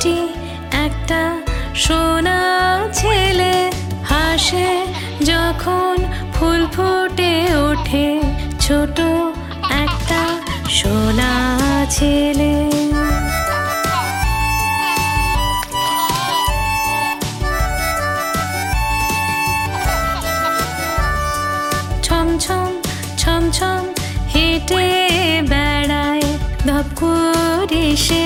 মিষ্টি একটা সোনা ছেলে হাসে যখন ফুল ফুটে ওঠে, ছোট একটা সোনা ছেলে। ছমছম ছমছম হেঁটে বেড়ায় ধপ করে সে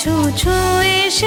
处处依稀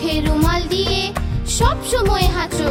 মুখে রুমাল দিয়ে সব সময় হাঁচো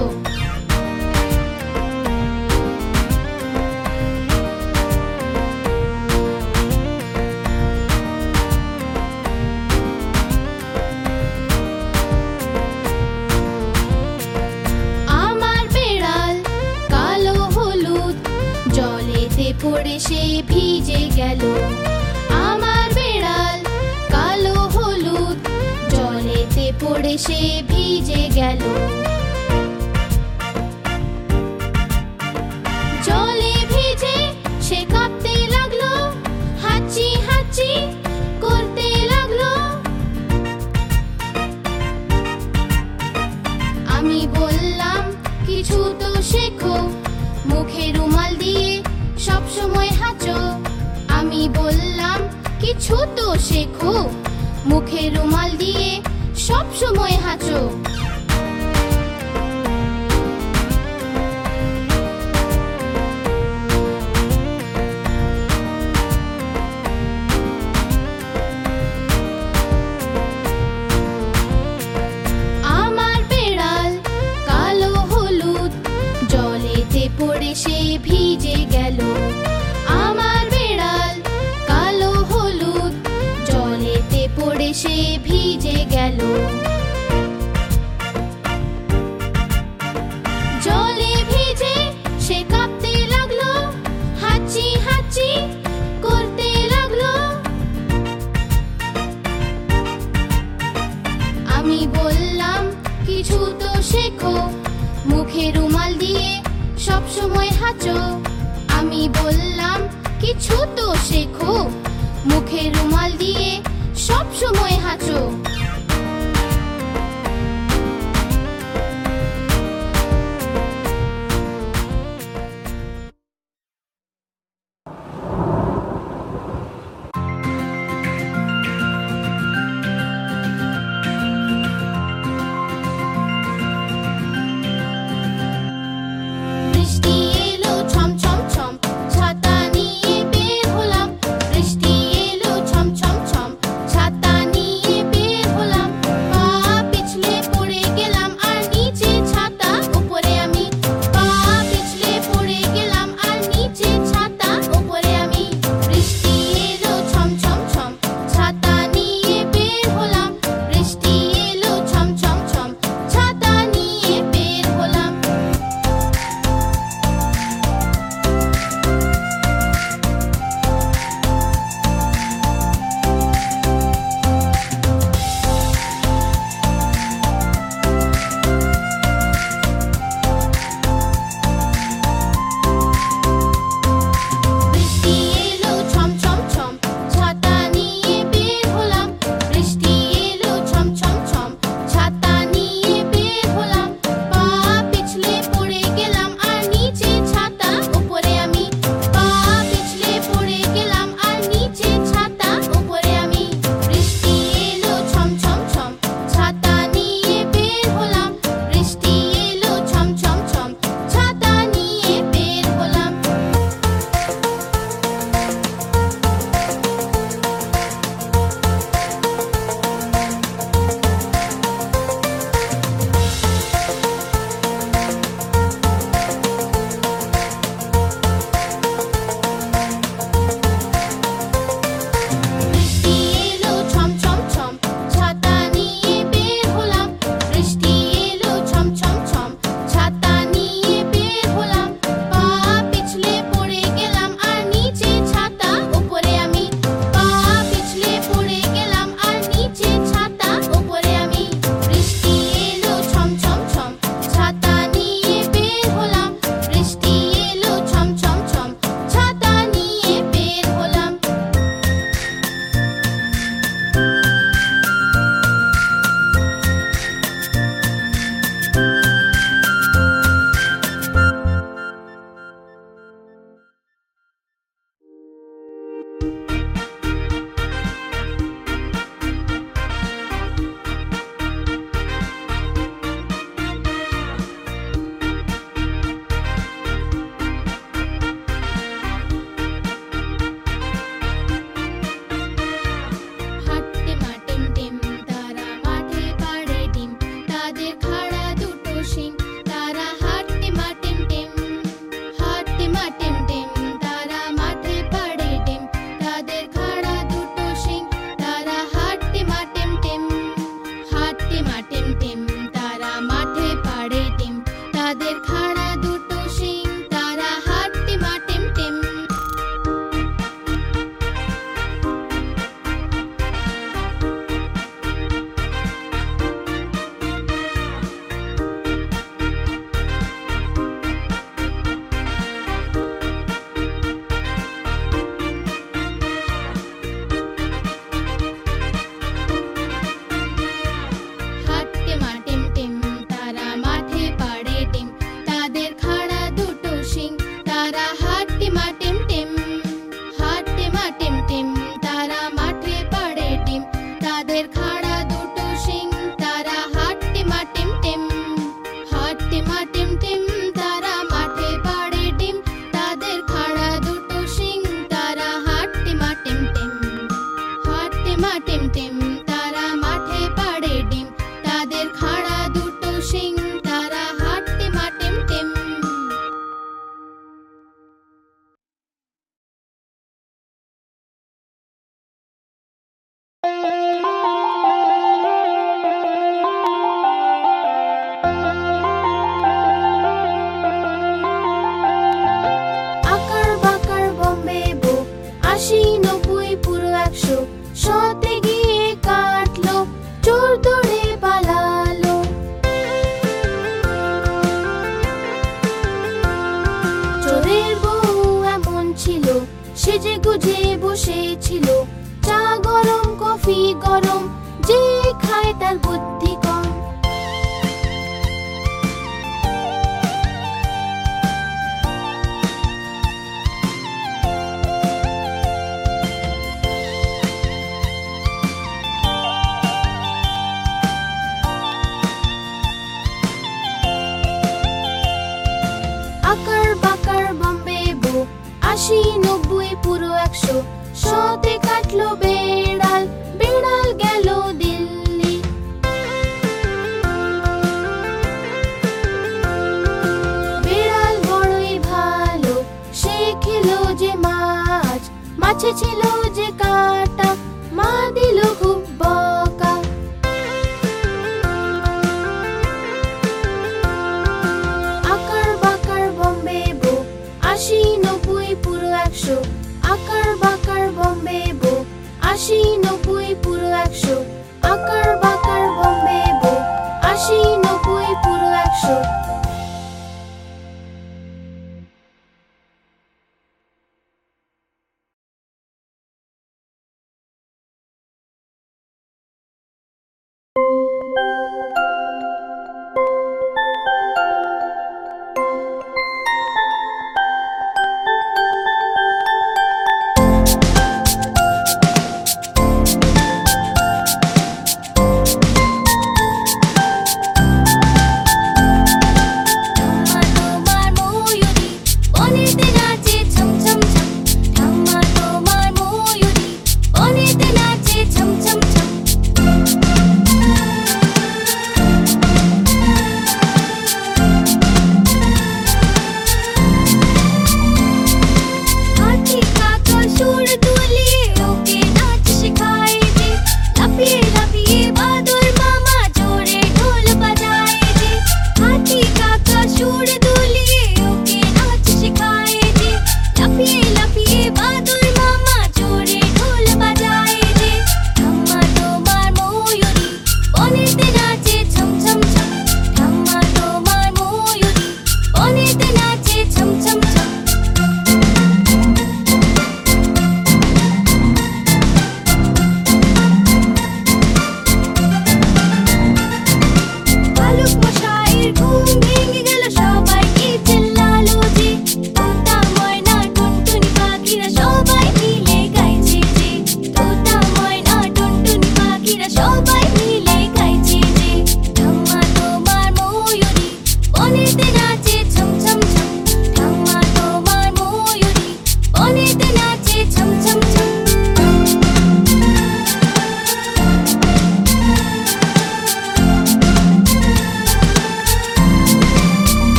ছিল যে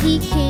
লাথি খেয়ে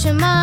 চশমা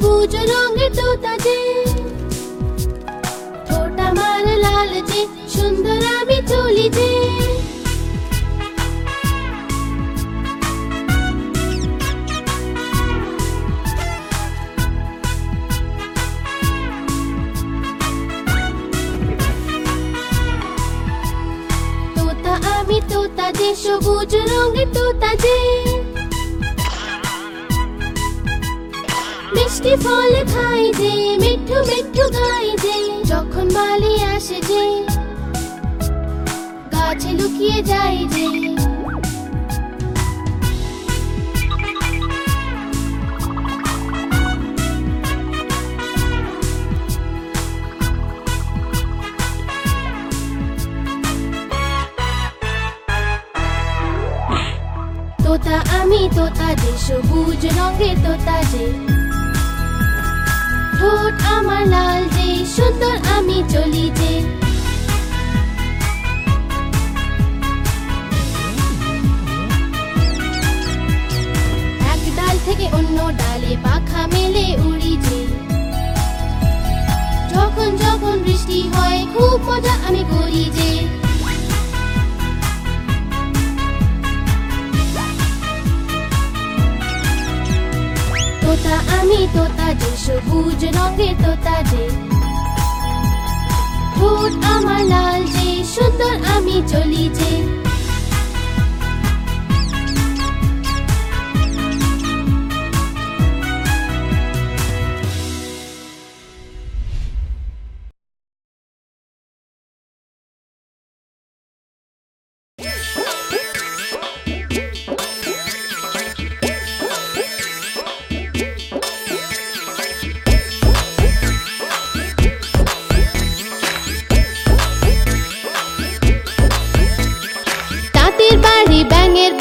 সবুজ রঙের তোতা যে ঠোঁট আমার লাল যে, সুন্দর আমি চলি যে। তোতা আমি তোতা যে, সবুজ রঙের তোতা যে। মিষ্টি ফল খাই যে, মিঠু মিঠু গাই যে, যখন বালি আসে যে, গাছে লুকিয়ে যাই যে। তোতা আমি, তোতা যে, সবুজ রঙের তোতা যে ঠোঁট আমার লাল যে সুন্দর আমি চলি যে। এক ডাল থেকে অন্য ডালে পাখা মেলে উড়ি যে। যখন যখন বৃষ্টি হয়, খুব মজা আমি করি যে। তোতা, আমি তোতা, যে সবুজ রঙের তোতা যে। ঠোঁট আমার লাল যে, সুন্দর আমি চলি যে।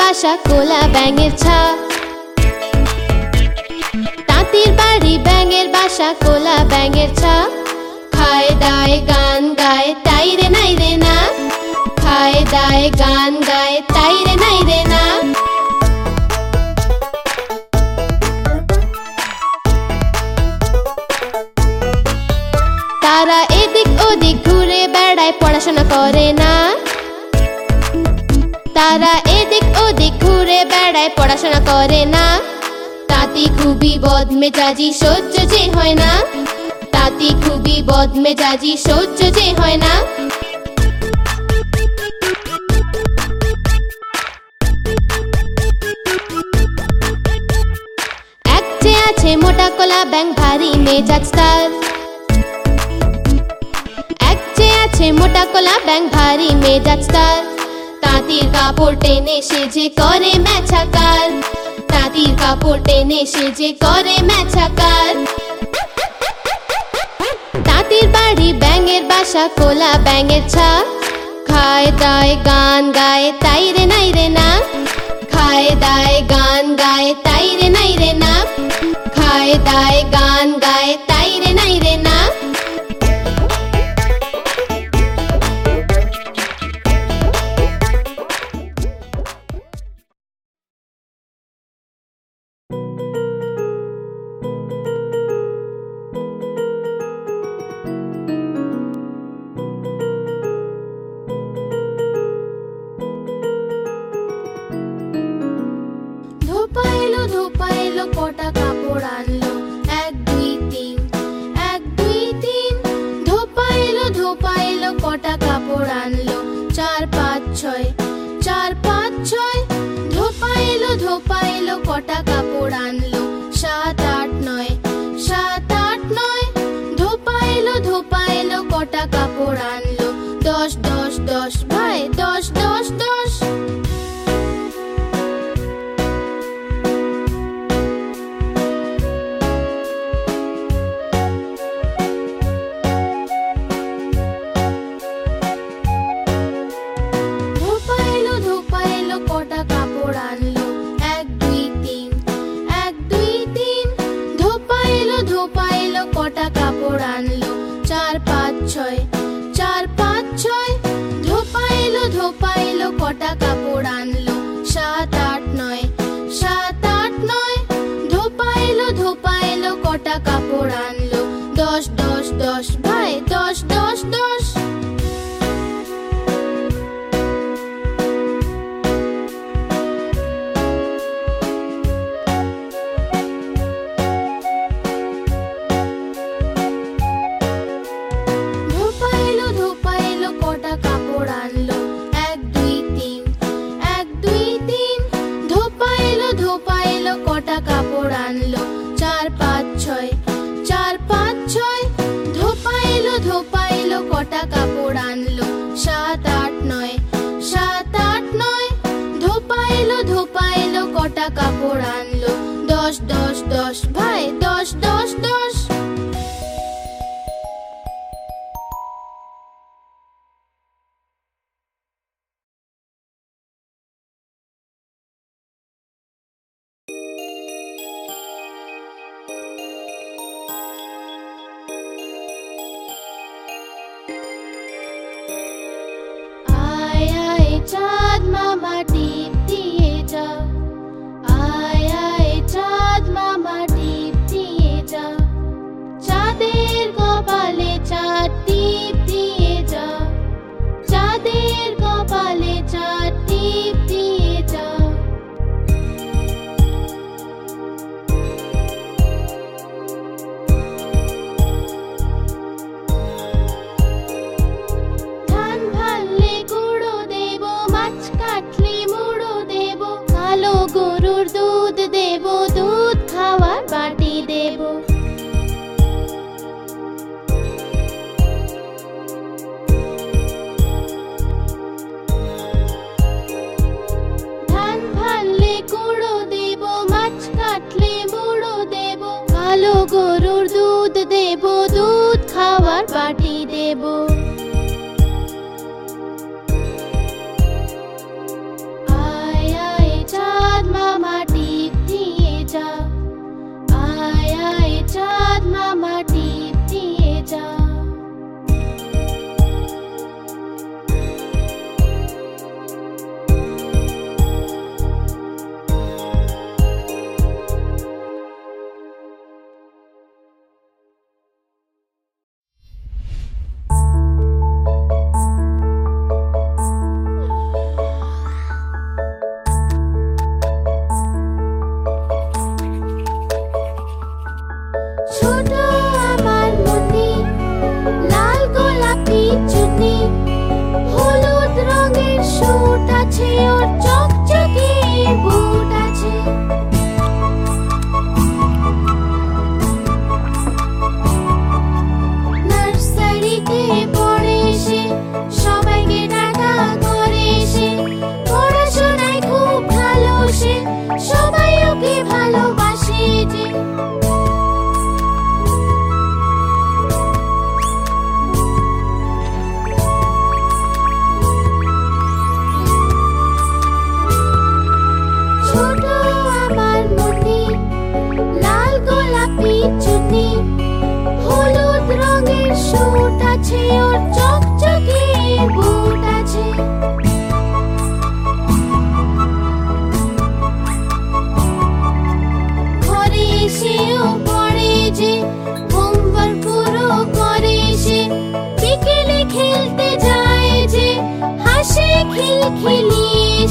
বাসা কোলা ব্যাঙের ছা তাঁতির বাড়ি ব্যাঙের বাসা কোলা ব্যাঙের ছা খায় দায় গান গায়, তাই রে নাই রে না। খায় দায় গান গায়, তাই রে নাই রে না। তারা এদিক ওদিক ঘুরে বেড়ায়, পড়াশোনা করে না। তারা এদিক ওদিক ঘুরে বেড়ায়, পড়াশোনা করে না। তাতে খুবই বদমেজাজি, সহ্য যে হয় না। তাতে খুবই বদমেজাজি, সহ্য যে হয় না। এক যে আছে মোটা কলা ব্যাং ভারী মেজাজ তার। এক যে আছে মোটা কলা ব্যাং ভারী মেজাজ তার। তাঁতির কাপড় টেনে সে যে করে মেছাকার তাঁতির কাপড় টেনে সে যে করে মেছাকার তাঁতির বাড়ি ব্যাঙের বাসা খোলা ব্যাঙের ছা খায় দায় গান, গায়ে তাই রে, নাই রে, না। খায় দায় গান, গায়ে তাই রে, নাই রে, না। খায় দায় গান, গায়ে তাই রে, নাই রে, না। কাপড় আনলো। দশ দশ দশ ভাই দশ দশ দশ।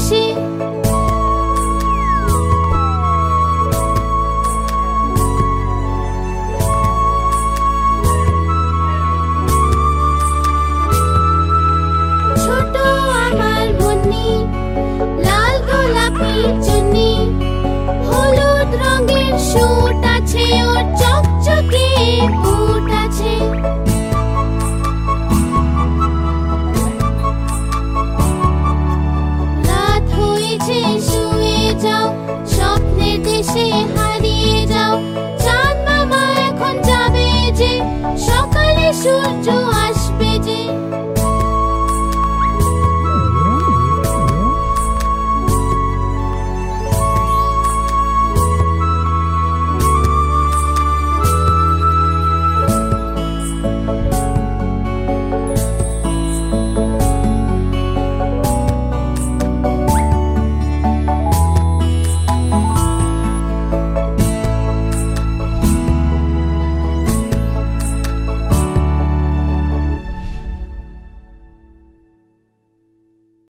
হাসি ছোট আমার মুন্নি লাল গোলাপি চুন্নি হলুদ রঙের শুট আছে ওর চকচকে আকাশে হারিয়ে যাও। চাঁদ মামা এখন যাবে যে সকালে সূর্য